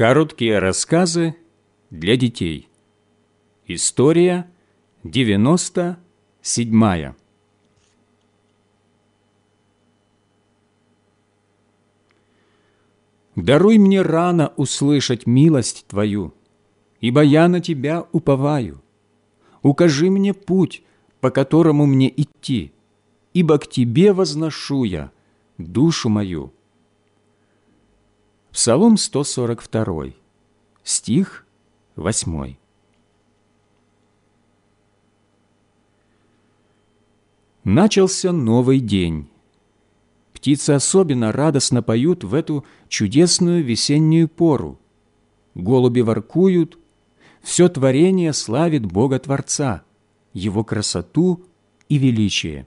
Короткие рассказы для детей. История 97. Даруй мне рано услышать милость Твою, ибо я на Тебя уповаю. Укажи мне путь, по которому мне идти, ибо к Тебе возношу я душу мою. Псалом 142, стих 8. Начался новый день. Птицы особенно радостно поют в эту чудесную весеннюю пору. Голуби воркуют, все творение славит Бога Творца, Его красоту и величие.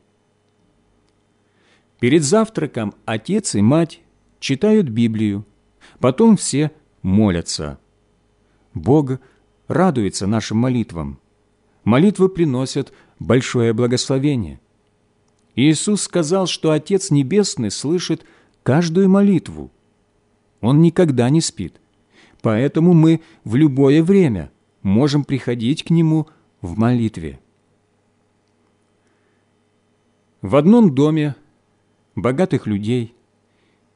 Перед завтраком отец и мать читают Библию, потом все молятся. Бог радуется нашим молитвам. Молитвы приносят большое благословение. Иисус сказал, что Отец Небесный слышит каждую молитву. Он никогда не спит. Поэтому мы в любое время можем приходить к Нему в молитве. В одном доме богатых людей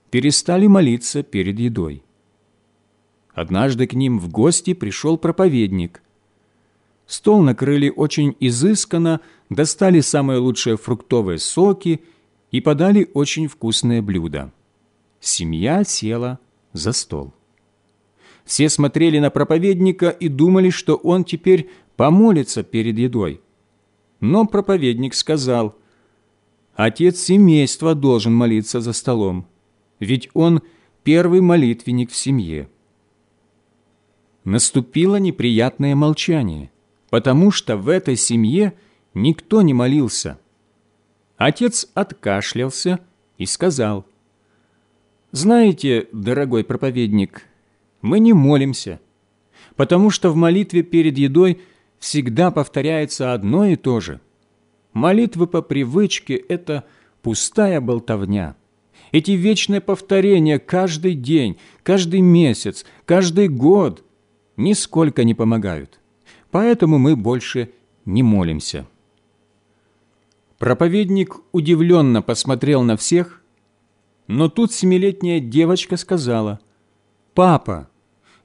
перестали молиться перед едой. Однажды к ним в гости пришел проповедник. Стол накрыли очень изысканно, достали самые лучшие фруктовые соки и подали очень вкусное блюдо. Семья села за стол. Все смотрели на проповедника и думали, что он теперь помолится перед едой. Но проповедник сказал, «Отец семейства должен молиться за столом, ведь он первый молитвенник в семье». Наступило неприятное молчание, потому что в этой семье – никто не молился. Отец откашлялся и сказал, «Знаете, дорогой проповедник, мы не молимся, потому что в молитве перед едой всегда повторяется одно и то же. Молитвы по привычке – это пустая болтовня. Эти вечные повторения каждый день, каждый месяц, каждый год нисколько не помогают. Поэтому мы больше не молимся». Проповедник удивленно посмотрел на всех, но тут семилетняя девочка сказала, «Папа,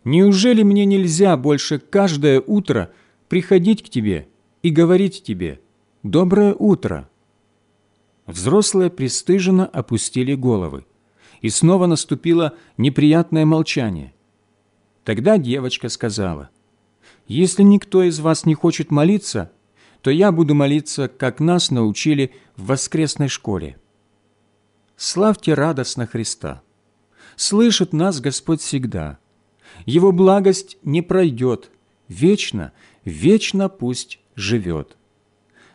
неужели мне нельзя больше каждое утро приходить к тебе и говорить тебе «Доброе утро»?» Взрослые пристыженно опустили головы, и снова наступило неприятное молчание. Тогда девочка сказала, «Если никто из вас не хочет молиться, то я буду молиться, как нас научили в воскресной школе. Славьте радостно Христа! Слышит нас Господь всегда. Его благость не пройдет, вечно, вечно пусть живет.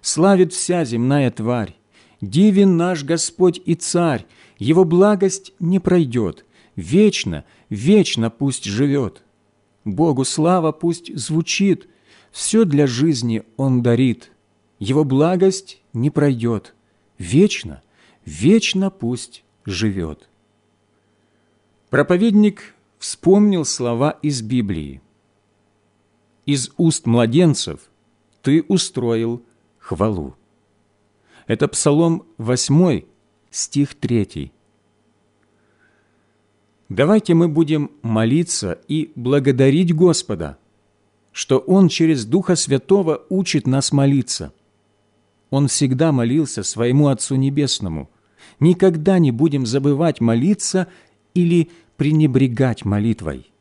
Славит вся земная тварь, дивен наш Господь и Царь, Его благость не пройдет, вечно, вечно пусть живет. Богу слава пусть звучит – все для жизни Он дарит. Его благость не пройдет. Вечно, вечно пусть живет. Проповедник вспомнил слова из Библии. «Из уст младенцев ты устроил хвалу». Это Псалом 8, стих 3. Давайте мы будем молиться и благодарить Господа – что Он через Духа Святого учит нас молиться. Он всегда молился своему Отцу Небесному. Никогда не будем забывать молиться или пренебрегать молитвой.